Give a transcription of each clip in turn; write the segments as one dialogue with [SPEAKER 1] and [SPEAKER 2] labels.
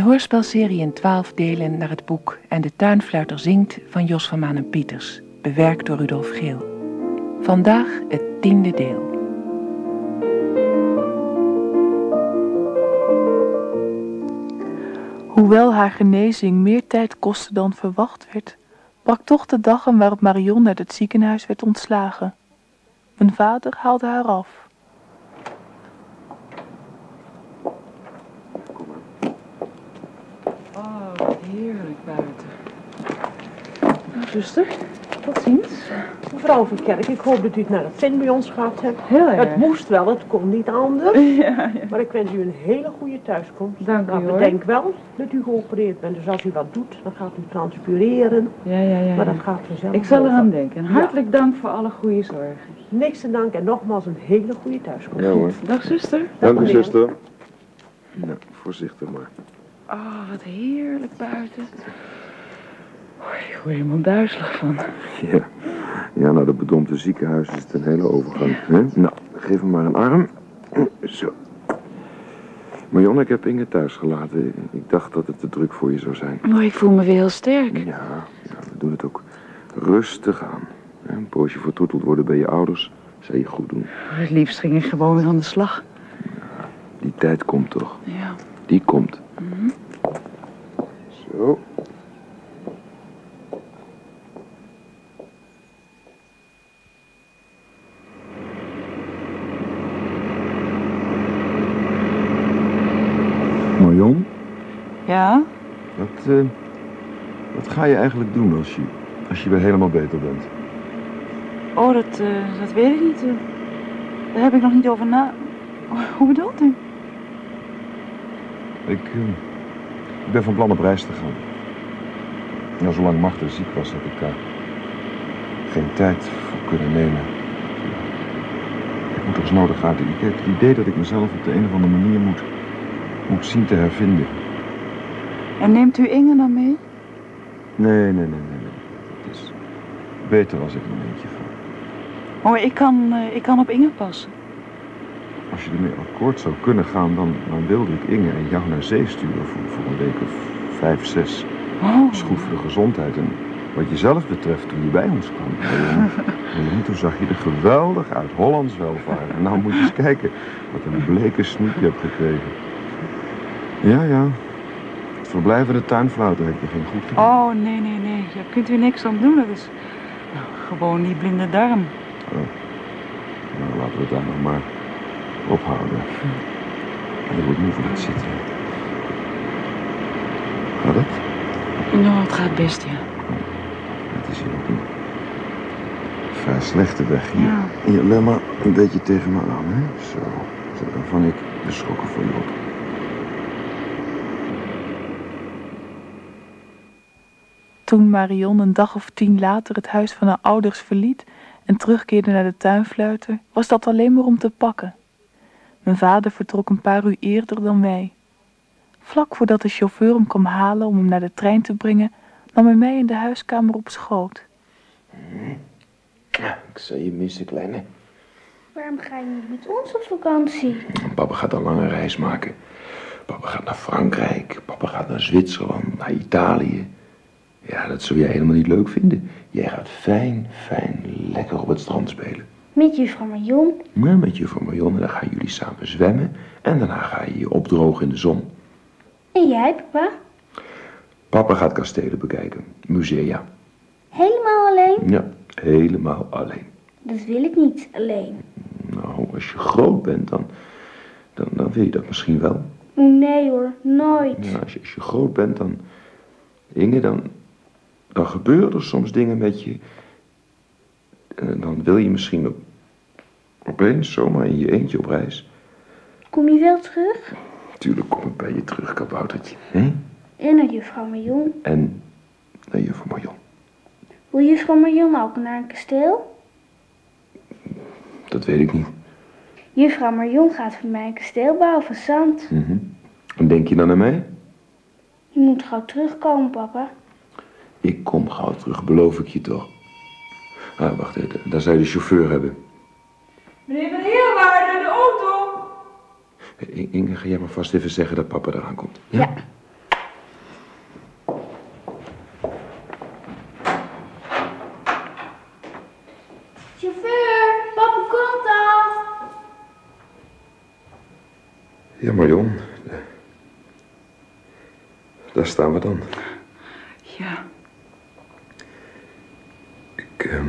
[SPEAKER 1] Een hoorspelserie in twaalf delen naar het boek En de Tuinfluiter zingt van Jos van Manen Pieters, bewerkt door Rudolf Geel. Vandaag het tiende deel.
[SPEAKER 2] Hoewel haar genezing meer tijd kostte dan verwacht werd, brak toch de dag waarop Marion uit het ziekenhuis werd ontslagen. Mijn vader haalde haar af.
[SPEAKER 3] Oh, wat heerlijk buiten. Nou, zuster, tot ziens.
[SPEAKER 4] Mevrouw van Kerk, ik hoop dat u het naar het zin bij ons gehad hebt.
[SPEAKER 3] Heel erg.
[SPEAKER 4] Het moest wel, het kon niet anders.
[SPEAKER 3] Ja, ja.
[SPEAKER 4] Maar ik wens u een hele goede thuiskomst.
[SPEAKER 3] Dank u,
[SPEAKER 4] maar
[SPEAKER 3] hoor.
[SPEAKER 4] bedenk wel dat u geopereerd bent. Dus als u wat doet, dan gaat u transpireren.
[SPEAKER 3] Ja, ja, ja.
[SPEAKER 4] Maar
[SPEAKER 3] ja.
[SPEAKER 4] dat gaat vanzelf
[SPEAKER 3] Ik zal eraan denken. En hartelijk dank voor alle goede zorgen.
[SPEAKER 4] Niks te danken en nogmaals een hele goede thuiskomst.
[SPEAKER 5] Ja hoor.
[SPEAKER 3] Dag, zuster.
[SPEAKER 5] Dank u, zuster. Nou, voorzichtig maar.
[SPEAKER 3] Oh, wat heerlijk buiten. Oh, ik word helemaal duizelig van.
[SPEAKER 5] Ja. Ja, nou, dat bedompte ziekenhuis is het een hele overgang. Hè? Nou, geef hem maar een arm. Zo. Marion, ik heb Inge thuis gelaten. Ik dacht dat het te druk voor je zou zijn.
[SPEAKER 3] Oh, ik voel me weer heel sterk.
[SPEAKER 5] Ja, ja we doen het ook rustig aan. Hè, Een poosje vertroeteld worden bij je ouders zou je goed doen.
[SPEAKER 3] Het liefst ging ik gewoon weer aan de slag.
[SPEAKER 5] Die tijd komt toch?
[SPEAKER 3] Ja.
[SPEAKER 5] Die komt. Zo. Marion,
[SPEAKER 3] Ja?
[SPEAKER 5] wat, eh, wat ga je eigenlijk doen als je, als je weer helemaal beter bent?
[SPEAKER 3] Oh, dat, eh, dat weet ik niet. eh. Daar heb ik nog niet over na... Hoe bedoelt u?
[SPEAKER 5] Ik, eh, ik ben van plan op reis te gaan. Ja, zolang Magda ziek was, heb ik daar geen tijd voor kunnen nemen. Ik moet er eens nodig uit. Ik heb het idee dat ik mezelf op de een of andere manier moet, moet zien te hervinden.
[SPEAKER 3] En neemt u Inge dan mee?
[SPEAKER 5] Nee, nee, nee, nee. nee. Het is beter als ik in eentje ga.
[SPEAKER 3] Oh, ik kan, eh, ik kan op Inge passen.
[SPEAKER 5] Als je ermee akkoord zou kunnen gaan, dan, dan wilde ik Inge en jou naar zee sturen voor, voor een week of vijf, zes.
[SPEAKER 3] Oh.
[SPEAKER 5] Dat is goed voor de gezondheid. En wat jezelf betreft, toen je bij ons kwam, toen zag je er geweldig uit. Hollands welvaart. En nou moet je eens kijken wat een bleke snoep je hebt gekregen. Ja, ja. Het verblijven de tuinfluiter heb je geen goed gedaan.
[SPEAKER 3] Oh, nee, nee, nee. Daar kunt u niks aan doen. Dat is nou, gewoon die blinde darm.
[SPEAKER 5] Nou, laten we het daar nog maar ophouden. En ik word moe van het zitten. Gaat het?
[SPEAKER 3] Nou, het gaat best, ja.
[SPEAKER 5] Het is hier ook een vrij slechte weg hier.
[SPEAKER 3] Ja.
[SPEAKER 5] Hier, leg maar een beetje tegen me aan, hè? Zo. Zo, dan vang ik de schokken voor je op.
[SPEAKER 2] Toen Marion een dag of tien later het huis van haar ouders verliet en terugkeerde naar de tuinfluiter, was dat alleen maar om te pakken. Mijn vader vertrok een paar uur eerder dan wij. Vlak voordat de chauffeur hem kwam halen om hem naar de trein te brengen, nam hij mij in de huiskamer op schoot.
[SPEAKER 5] Ik zal je missen, kleine.
[SPEAKER 6] Waarom ga je niet met ons op vakantie?
[SPEAKER 5] Papa gaat een lange reis maken. Papa gaat naar Frankrijk. Papa gaat naar Zwitserland, naar Italië. Ja, dat zul jij helemaal niet leuk vinden. Jij gaat fijn, fijn, lekker op het strand spelen.
[SPEAKER 6] Met juffrouw Marion?
[SPEAKER 5] Maar met juffrouw Marion en dan gaan jullie samen zwemmen. En daarna ga je je opdrogen in de zon.
[SPEAKER 6] En jij, papa?
[SPEAKER 5] Papa gaat kastelen bekijken, musea.
[SPEAKER 6] Helemaal alleen?
[SPEAKER 5] Ja, helemaal alleen.
[SPEAKER 6] Dat wil ik niet, alleen.
[SPEAKER 5] Nou, als je groot bent, dan, dan, dan wil je dat misschien wel.
[SPEAKER 6] Nee hoor, nooit.
[SPEAKER 5] Ja, als, je, als je groot bent, dan... Inge, dan, dan gebeuren er soms dingen met je. En dan wil je misschien op, opeens zomaar in je eentje op reis.
[SPEAKER 6] Kom je wel terug?
[SPEAKER 5] Tuurlijk kom ik bij je terug, kaboutertje. Hè?
[SPEAKER 6] En naar juffrouw Marion.
[SPEAKER 5] En naar juffrouw Marion.
[SPEAKER 6] Wil juffrouw Marion ook naar een kasteel?
[SPEAKER 5] Dat weet ik niet.
[SPEAKER 6] Juffrouw Marion gaat voor mij een kasteel bouwen van zand.
[SPEAKER 5] Mhm. En denk je dan aan mij?
[SPEAKER 6] Je moet gauw terugkomen, papa.
[SPEAKER 5] Ik kom gauw terug, beloof ik je toch. Ah, wacht even, daar zou je de chauffeur hebben.
[SPEAKER 7] Meneer Van Heerwaarde, de auto.
[SPEAKER 5] I- Inge, ga jij maar vast even zeggen dat papa eraan komt.
[SPEAKER 6] Ja. Chauffeur, papa komt al.
[SPEAKER 5] Ja, Marion. eh, Daar staan we dan.
[SPEAKER 3] Ja,
[SPEAKER 5] Ik, ehm,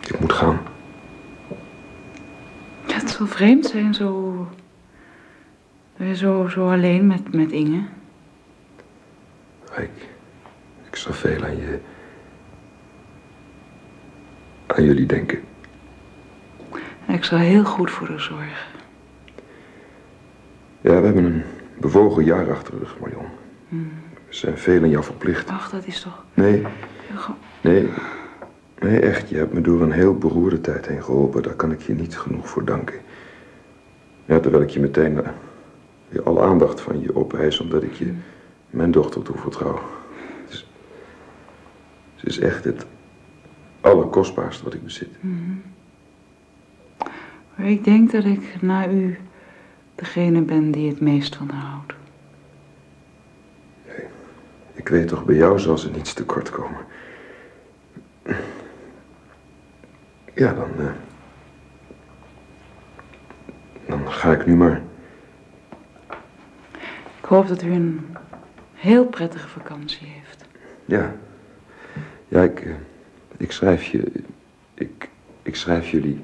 [SPEAKER 5] ik moet gaan.
[SPEAKER 3] ja, het zal vreemd zijn zo... eh, Zo, zo alleen met, met Inge.
[SPEAKER 5] Ik, ik zal veel aan je... aan jullie denken.
[SPEAKER 3] Ik zal heel goed voor haar zorgen.
[SPEAKER 5] Ja, we hebben een bewogen jaar achter de rug, Marion. We zijn veel aan jou verplicht.
[SPEAKER 3] Ach, dat is toch...
[SPEAKER 5] Nee, nee, nee, echt. Je hebt me door een heel beroerde tijd heen geholpen. Daar kan ik je niet genoeg voor danken. Ja, terwijl ik je meteen eh, weer alle aandacht van je opeis, omdat ik je mijn dochter toevertrouw. Het is, ze is echt het allerkostbaarste wat ik bezit.
[SPEAKER 3] Maar ik denk dat ik na u degene ben die het meest van haar houdt.
[SPEAKER 5] Ik weet toch, bij jou zal ze niets tekort komen. Ja, dan. eh, dan ga ik nu maar.
[SPEAKER 3] Ik hoop dat u een heel prettige vakantie heeft.
[SPEAKER 5] Ja. Ja, ik. eh, ik schrijf je. Ik. Ik schrijf jullie.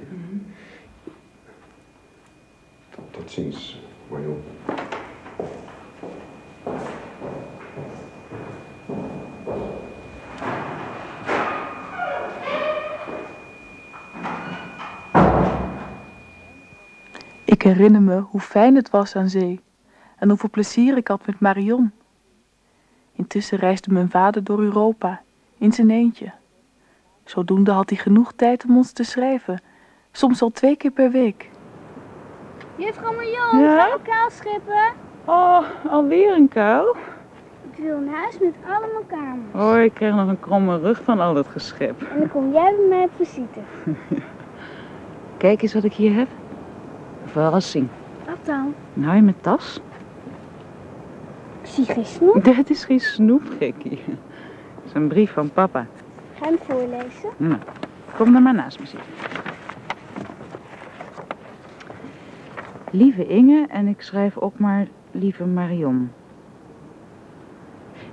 [SPEAKER 5] Tot, tot ziens, Marion.
[SPEAKER 2] Ik herinner me hoe fijn het was aan zee en hoeveel plezier ik had met Marion. Intussen reisde mijn vader door Europa, in zijn eentje. Zodoende had hij genoeg tijd om ons te schrijven, soms al twee keer per week.
[SPEAKER 6] Juffrouw Marion,
[SPEAKER 3] Ja?
[SPEAKER 6] gaan we kaalschippen?
[SPEAKER 3] Oh, alweer een kuil?
[SPEAKER 6] Ik wil een huis met allemaal kamers.
[SPEAKER 3] Oh, ik krijg nog een kromme rug van al dat geschep.
[SPEAKER 6] En dan kom jij bij mij op visite.
[SPEAKER 3] Kijk eens wat ik hier heb. Verrassing.
[SPEAKER 6] Wat dan?
[SPEAKER 3] Nou, in mijn tas.
[SPEAKER 6] Ik zie geen snoep.
[SPEAKER 3] Dit is geen snoep, gekkie. Het is een brief van papa.
[SPEAKER 6] Ga hem voorlezen?
[SPEAKER 3] Nou, kom er maar naast me zitten. Lieve Inge, en ik schrijf ook maar lieve Marion.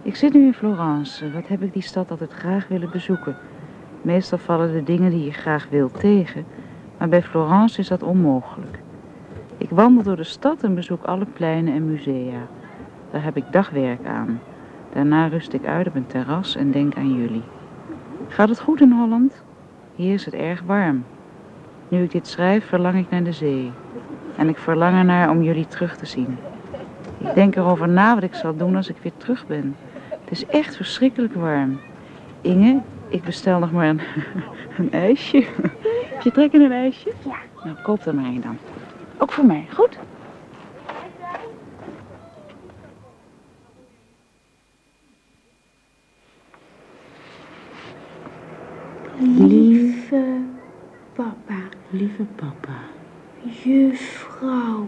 [SPEAKER 3] Ik zit nu in Florence. Wat heb ik die stad altijd graag willen bezoeken? Meestal vallen de dingen die je graag wilt tegen, maar bij Florence is dat onmogelijk. Ik wandel door de stad en bezoek alle pleinen en musea. Daar heb ik dagwerk aan. Daarna rust ik uit op een terras en denk aan jullie. Gaat het goed in Holland? Hier is het erg warm. Nu ik dit schrijf, verlang ik naar de zee. En ik verlang ernaar om jullie terug te zien. Ik denk erover na wat ik zal doen als ik weer terug ben. Het is echt verschrikkelijk warm. Inge, ik bestel nog maar een, een ijsje. Heb je trek in een ijsje?
[SPEAKER 6] Ja.
[SPEAKER 3] Nou, koop er maar een dan. Ook voor mij, goed?
[SPEAKER 6] Lieve papa,
[SPEAKER 3] Lieve papa.
[SPEAKER 6] juffrouw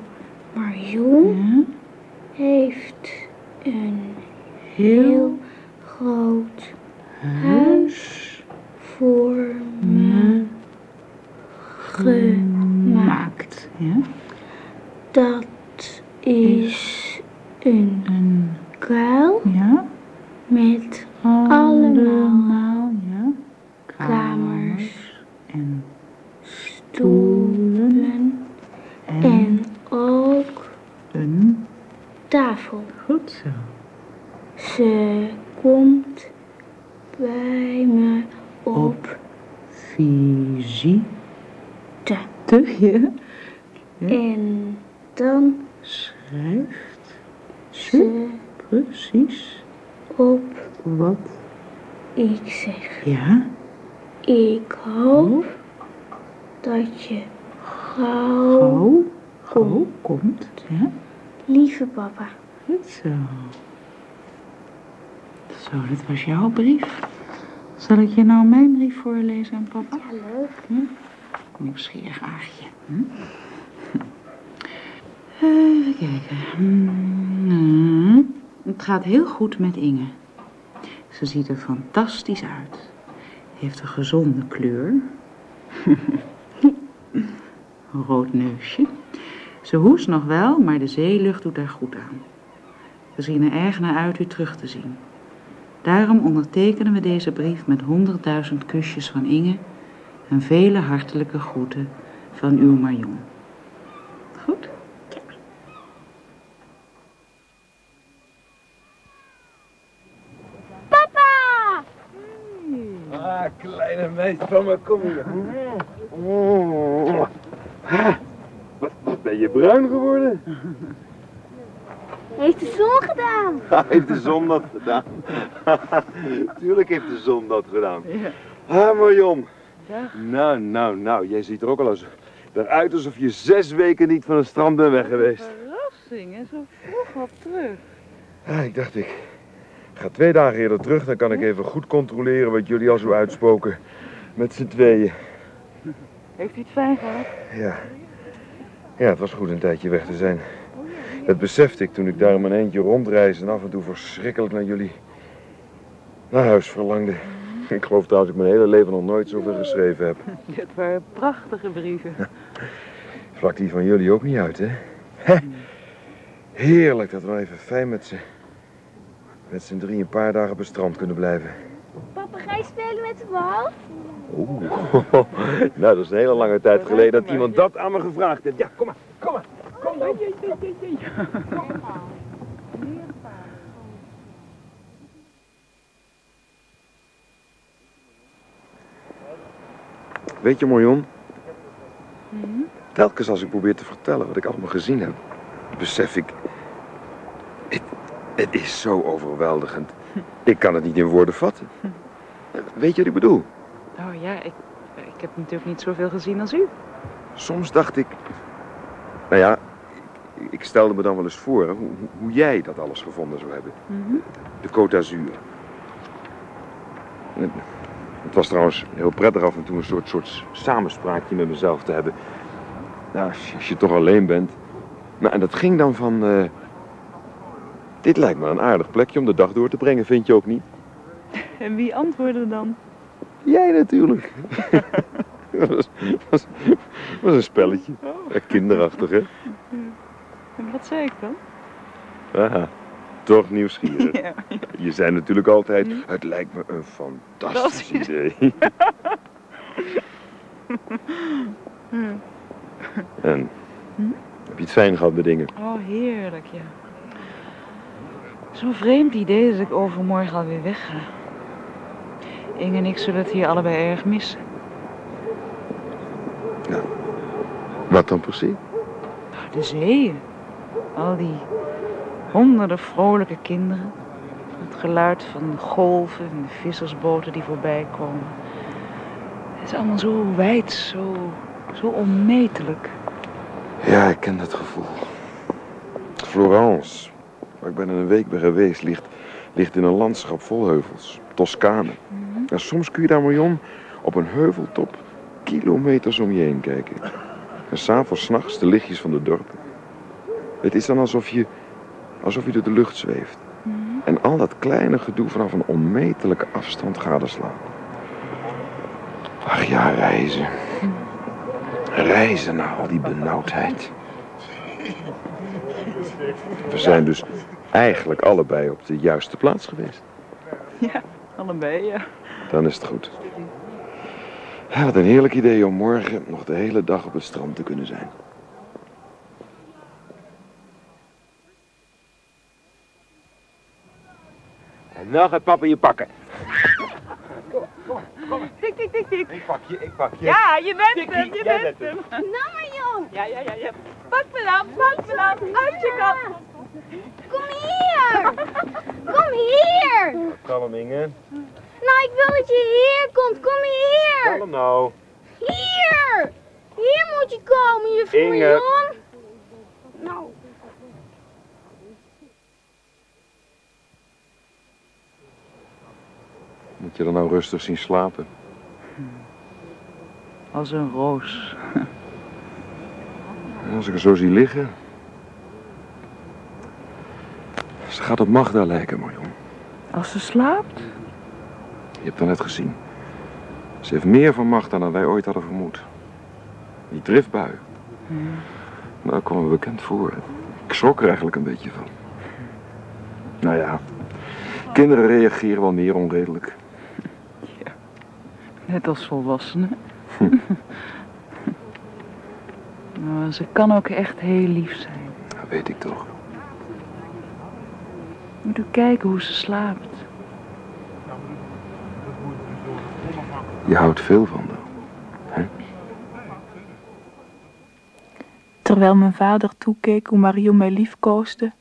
[SPEAKER 6] Marion
[SPEAKER 3] Ja?
[SPEAKER 6] heeft een
[SPEAKER 3] Heel
[SPEAKER 6] heel groot huis voor me gemaakt.
[SPEAKER 3] Ja?
[SPEAKER 6] Dat is een
[SPEAKER 3] En
[SPEAKER 6] kuil
[SPEAKER 3] ja?
[SPEAKER 6] met
[SPEAKER 3] Allemaal, ja?
[SPEAKER 6] kamers,
[SPEAKER 3] En
[SPEAKER 6] stoelen
[SPEAKER 3] en
[SPEAKER 6] en ook
[SPEAKER 3] een
[SPEAKER 6] tafel.
[SPEAKER 3] goed zo.
[SPEAKER 6] Ze komt bij me op
[SPEAKER 3] Visite. Ja?
[SPEAKER 6] En dan
[SPEAKER 3] Schrijft ze
[SPEAKER 6] ze
[SPEAKER 3] precies
[SPEAKER 6] op
[SPEAKER 3] wat.
[SPEAKER 6] ik zeg.
[SPEAKER 3] Ja?
[SPEAKER 6] Ik hoop dat je gauw,
[SPEAKER 3] Gauw. Gauw komt. Ja?
[SPEAKER 6] lieve papa.
[SPEAKER 3] Goed zo. Zo, dit was jouw brief. Zal ik je nou mijn brief voorlezen aan papa?
[SPEAKER 6] Ja, leuk.
[SPEAKER 3] Nieuwsgierig aagje. Hm? Even kijken. Hmm, Het gaat heel goed met Inge. Ze ziet er fantastisch uit. Heeft een gezonde kleur. Een rood neusje. Ze hoest nog wel, maar de zeelucht doet haar goed aan. We zien er erg naar uit u terug te zien. Daarom ondertekenen we deze brief met honderdduizend kusjes van Inge en vele hartelijke groeten van uw Marion. Goed?
[SPEAKER 6] Papa!
[SPEAKER 7] Ah, kleine meid van me, kom hier. Wat, wat ben je bruin geworden?
[SPEAKER 6] Heeft de zon gedaan?
[SPEAKER 7] Heeft de zon dat gedaan? Tuurlijk heeft de zon dat gedaan. Ah, Marion. Nou, nou, nou, jij ziet er ook al eens eruit alsof je zes weken niet van het strand bent weg geweest.
[SPEAKER 3] Verrassing, en zo vroeg al terug.
[SPEAKER 5] Ah, ik dacht, ik ga twee dagen eerder terug. Dan kan ik even goed controleren wat jullie al zo uitspoken. Met z'n tweeën.
[SPEAKER 3] Heeft u het fijn gehad?
[SPEAKER 5] Ja. Ja, het was goed een tijdje weg te zijn. Dat besefte ik toen ik daar in mijn eentje rondreisde en af en toe verschrikkelijk naar jullie naar huis verlangde. Ik geloof trouwens dat ik mijn hele leven nog nooit zoveel geschreven heb.
[SPEAKER 3] Dit waren prachtige brieven.
[SPEAKER 5] Vlak die van jullie ook niet uit, hè? Hè? Heerlijk dat we even fijn met z'n... met z'n drie een paar dagen op het strand kunnen blijven.
[SPEAKER 6] Papa, ga je spelen met de bal?
[SPEAKER 5] Oeh. nou, dat is een hele lange tijd geleden dat iemand dat aan me gevraagd heeft. Ja, kom maar, kom maar. Weet je, Marion? Telkens als ik probeer te vertellen wat ik allemaal gezien heb, besef ik... Het, het is zo overweldigend. Ik kan het niet in woorden vatten. Weet je wat ik bedoel?
[SPEAKER 3] Oh ja, ik, ik heb natuurlijk niet zoveel gezien als u.
[SPEAKER 5] Soms dacht ik... Nou ja, ik, stelde me dan wel eens voor hoe, hoe jij dat alles gevonden zou hebben. De Côte d'Azur. Het, was trouwens heel prettig af en toe een soort, soort samenspraakje met mezelf te hebben. Nou, als je, als je toch alleen bent. Nou, en dat ging dan van... eh, dit lijkt me een aardig plekje om de dag door te brengen, vind je ook niet?
[SPEAKER 3] En wie antwoordde dan?
[SPEAKER 5] Jij natuurlijk. dat was, was, was een spelletje. Ja, kinderachtig, hè?
[SPEAKER 3] En wat zei ik dan?
[SPEAKER 5] Aha, toch nieuwsgierig.
[SPEAKER 3] Ja.
[SPEAKER 5] Je zei natuurlijk altijd, het lijkt me een fantastisch idee. en, heb je het fijn gehad met dingen?
[SPEAKER 3] Oh, heerlijk, ja. Zo'n vreemd idee dat ik overmorgen alweer wegga. Inge en ik zullen het hier allebei erg missen.
[SPEAKER 5] Wat dan precies?
[SPEAKER 3] De zeeën. Al die honderden vrolijke kinderen. Het geluid van golven en de vissersboten die voorbij komen. Het is allemaal zo wijd, zo, zo onmetelijk.
[SPEAKER 5] Ja, ik ken dat gevoel. Florence, waar ik bijna een week ben geweest, ligt, ligt in een landschap vol heuvels. Toscane. En soms kun je daar, Marion, op een heuveltop kilometers om je heen kijken. En s'avonds, 's nachts, de lichtjes van de dorpen. Het is dan alsof je, alsof je door de lucht zweeft. En al dat kleine gedoe vanaf een onmetelijke afstand gadeslaan. Ach ja, reizen. Reizen naar al die benauwdheid. We zijn dus eigenlijk allebei op de juiste plaats geweest.
[SPEAKER 3] Ja, allebei, ja.
[SPEAKER 5] Dan is het goed. Ja, wat een heerlijk idee om morgen nog de hele dag op het strand te kunnen zijn.
[SPEAKER 7] En nou gaat papa je pakken.
[SPEAKER 3] Tik, tik, tik, tik.
[SPEAKER 7] Ik pak je, ik pak je.
[SPEAKER 3] Ja, je bent
[SPEAKER 7] Tikkie,
[SPEAKER 3] hem, je bent
[SPEAKER 7] bent
[SPEAKER 3] hem.
[SPEAKER 6] Nou maar jong,
[SPEAKER 3] Ja, ja, ja, ja. Pak me dan, pak me dan. Uit je kant.
[SPEAKER 6] kom hier! Kom hier!
[SPEAKER 5] Kalm, Inge.
[SPEAKER 6] Nou, ik wil dat je hier komt, kom hier!
[SPEAKER 5] Kalm nou.
[SPEAKER 6] Hier! Hier moet je komen, je
[SPEAKER 5] Inge.
[SPEAKER 6] Marion. Nou,
[SPEAKER 5] Moet je dan nou rustig zien slapen?
[SPEAKER 3] Als een roos.
[SPEAKER 5] Als ik er zo zie liggen, Ze gaat op Magda lijken, Marion.
[SPEAKER 3] Als ze slaapt?
[SPEAKER 5] Je hebt het net gezien. Ze heeft meer van Magda dan wij ooit hadden vermoed. Die driftbui.
[SPEAKER 3] Hmm.
[SPEAKER 5] Nou, kwam me bekend voor. Ik schrok er eigenlijk een beetje van. Nou ja, kinderen reageren wel meer onredelijk.
[SPEAKER 3] Net als volwassenen. maar ze kan ook echt heel lief zijn.
[SPEAKER 5] Dat weet ik toch.
[SPEAKER 3] Moet u kijken hoe ze slaapt.
[SPEAKER 5] Je houdt veel van haar.
[SPEAKER 2] Terwijl mijn vader toekeek hoe Marion mij liefkoosde,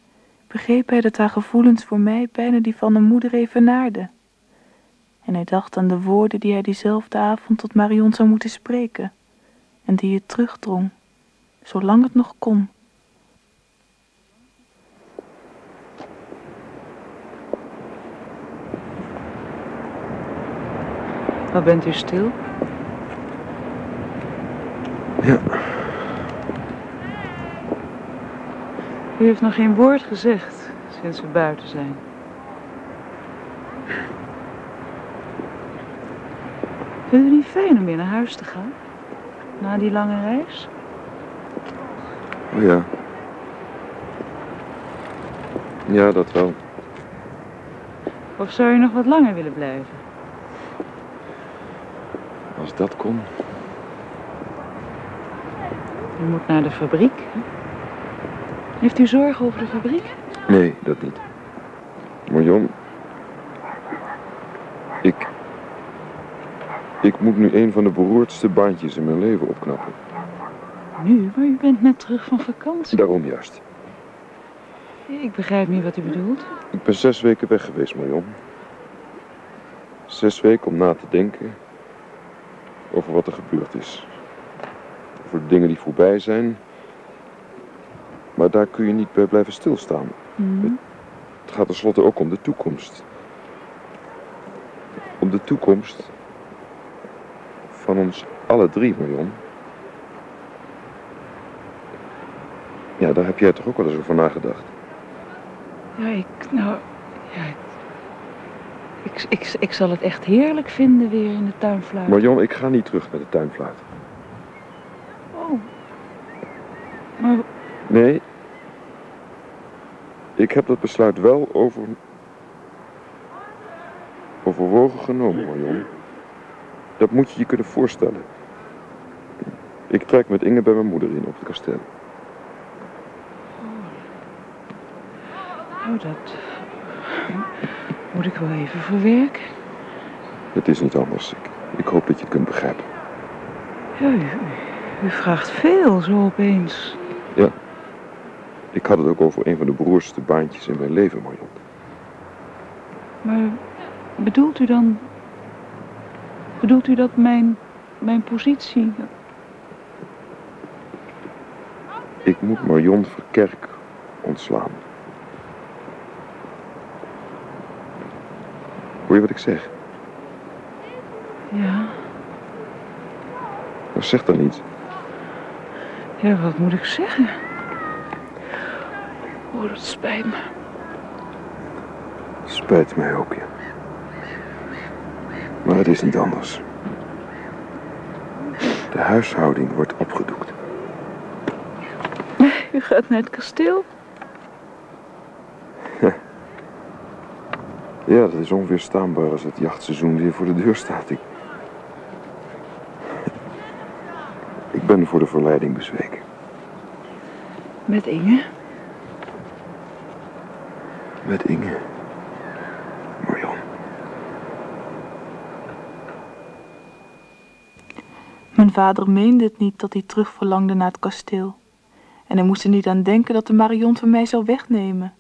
[SPEAKER 2] begreep hij dat haar gevoelens voor mij bijna die van een moeder evenaarden. En hij dacht aan de woorden die hij diezelfde avond tot Marion zou moeten spreken, en die het terugdrong, zolang het nog kon.
[SPEAKER 3] Wat bent u stil?
[SPEAKER 5] Ja.
[SPEAKER 3] U heeft nog geen woord gezegd sinds we buiten zijn. Vindt u niet fijn om weer naar huis te gaan? Na die lange reis?
[SPEAKER 5] Oh ja. Ja, dat wel.
[SPEAKER 3] Of zou u nog wat langer willen blijven?
[SPEAKER 5] Als dat kon.
[SPEAKER 3] U moet naar de fabriek. hè? Heeft u zorgen over de fabriek?
[SPEAKER 5] Nee, dat niet. Marion. Ik. Ik moet nu een van de beroerdste baantjes in mijn leven opknappen.
[SPEAKER 3] Nu, maar u bent net terug van vakantie.
[SPEAKER 5] Daarom juist.
[SPEAKER 3] Ik begrijp niet wat u bedoelt.
[SPEAKER 5] Ik ben zes weken weg geweest, Marion. Zes weken om na te denken over wat er gebeurd is. Over de dingen die voorbij zijn. Maar daar kun je niet bij blijven stilstaan.
[SPEAKER 3] Mhm.
[SPEAKER 5] Het gaat tenslotte ook om de toekomst. Om de toekomst van ons alle drie, Marion. Ja, daar heb jij toch ook wel eens over nagedacht.
[SPEAKER 3] Ja, ik, nou, ja, ik, ik, ik, ik zal het echt heerlijk vinden weer in de tuin fluiten.
[SPEAKER 5] Marion, ik ga niet terug naar de tuinfluit.
[SPEAKER 3] Oh. Maar
[SPEAKER 5] Nee. Ik heb dat besluit wel over... overwogen genomen, Marion. Dat moet je je kunnen voorstellen. Ik trek met Inge bij mijn moeder in op het kasteel.
[SPEAKER 3] oh, dat moet ik wel even verwerken.
[SPEAKER 5] Het is niet anders. Ik, ik hoop dat je het kunt begrijpen.
[SPEAKER 3] Ja, u, u vraagt veel zo opeens.
[SPEAKER 5] Ik had het ook over een van de beroerdste baantjes in mijn leven, Marion.
[SPEAKER 3] Maar bedoelt u dan... Bedoelt u dat mijn, mijn positie...
[SPEAKER 5] Ik moet Marion Verkerk ontslaan. Hoor je wat ik zeg?
[SPEAKER 3] Ja,
[SPEAKER 5] Nou, zeg dan niet.
[SPEAKER 3] ja, wat moet ik zeggen? Oh, dat spijt me.
[SPEAKER 5] Spijt mij ook, ja. Maar het is niet anders. De huishouding wordt opgedoekt.
[SPEAKER 3] U gaat naar het kasteel?
[SPEAKER 5] Ja, dat is onweerstaanbaar als het jachtseizoen weer voor de deur staat. Ik... Ik ben voor de verleiding bezweken.
[SPEAKER 3] Met Inge?
[SPEAKER 5] Met Inge. Marion.
[SPEAKER 2] Mijn vader meende het niet dat hij terug verlangde naar het kasteel. En hij moest er niet aan denken dat de Marion van mij zou wegnemen.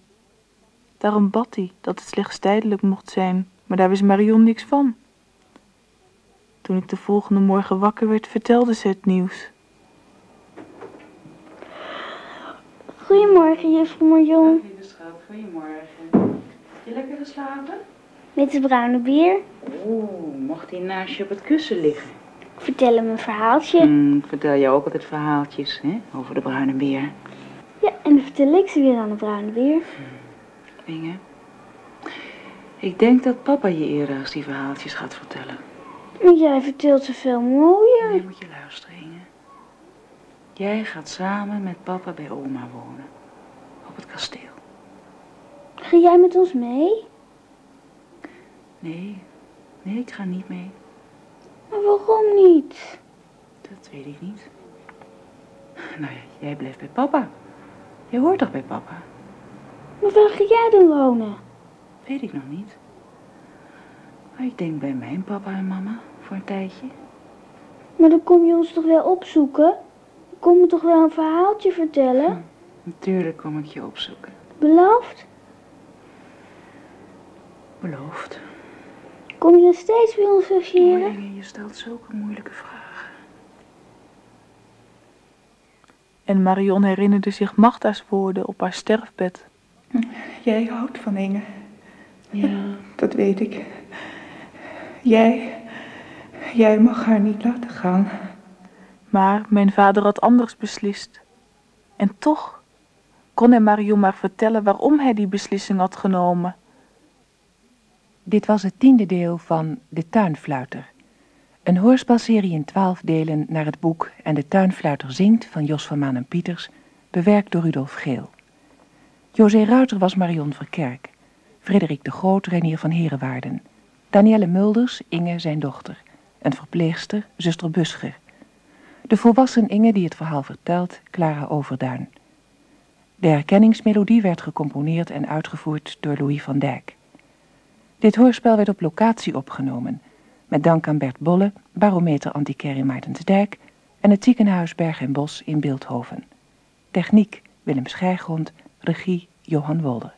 [SPEAKER 2] Daarom bad hij dat het slechts tijdelijk mocht zijn, maar daar wist Marion niks van. Toen ik de volgende morgen wakker werd, vertelde ze het nieuws.
[SPEAKER 6] Goedemorgen, juffrouw Marion.
[SPEAKER 3] Lieve schat, goedemorgen. Je lekker geslapen?
[SPEAKER 6] Met de bruine bier.
[SPEAKER 3] Oeh, mocht hij naast je op het kussen liggen?
[SPEAKER 6] Vertel hem een verhaaltje.
[SPEAKER 3] Hmm, ik vertel je ook altijd verhaaltjes, hè, over de bruine beer.
[SPEAKER 6] Ja, en dan vertel ik ze weer aan de bruine bier.
[SPEAKER 8] Inge. Ik denk dat papa je eerder die verhaaltjes gaat vertellen.
[SPEAKER 6] Jij vertelt ze veel mooier.
[SPEAKER 8] Nu moet je luisteren, Inge. Jij gaat samen met papa bij oma wonen. Op het kasteel.
[SPEAKER 6] Ga jij met ons mee?
[SPEAKER 8] Nee, nee, ik ga niet mee.
[SPEAKER 6] Maar waarom niet?
[SPEAKER 8] Dat weet ik niet. Nou ja, jij blijft bij papa. Je hoort toch bij papa?
[SPEAKER 6] Maar waar ga jij dan wonen?
[SPEAKER 8] Weet ik nog niet. Maar ik denk bij mijn papa en mama voor een tijdje.
[SPEAKER 6] Maar dan kom je ons toch wel opzoeken? Dan kom je toch wel een verhaaltje vertellen?
[SPEAKER 8] Natuurlijk kom ik je opzoeken.
[SPEAKER 6] Beloofd?
[SPEAKER 8] Beloofd.
[SPEAKER 6] Kom je nog steeds bij ons logeren?
[SPEAKER 8] Inge, je stelt zulke moeilijke vragen.
[SPEAKER 2] En Marion herinnerde zich Magda's woorden op haar sterfbed.
[SPEAKER 9] Jij houdt van Inge,
[SPEAKER 8] Ja,
[SPEAKER 9] dat weet ik. Jij, jij mag haar niet laten gaan.
[SPEAKER 2] Maar mijn vader had anders beslist. En toch kon hij Marion maar vertellen waarom hij die beslissing had genomen.
[SPEAKER 3] Dit was het tiende deel van De Tuinfluiter. Een hoorspelserie in twaalf delen naar het boek En de Tuinfluiter zingt van Jos van Maan en Pieters, bewerkt door Rudolf Geel. José Ruiter was Marion Verkerk, Frederik de Groot Reinier van Herenwaarden, Danielle Mulders, Inge zijn dochter, een verpleegster, zuster Buscher. De volwassen Inge die het verhaal vertelt, Clara Overduin. De herkenningsmelodie werd gecomponeerd en uitgevoerd door Louis van Dijk. Dit hoorspel werd op locatie opgenomen, met dank aan Bert Bolle, barometer Antiquaire Maartensdijk en het ziekenhuis Berg en Bos in Beeldhoven. Techniek Willem Schijgrond, regie Johan Wolder.